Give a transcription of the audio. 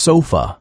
sofa.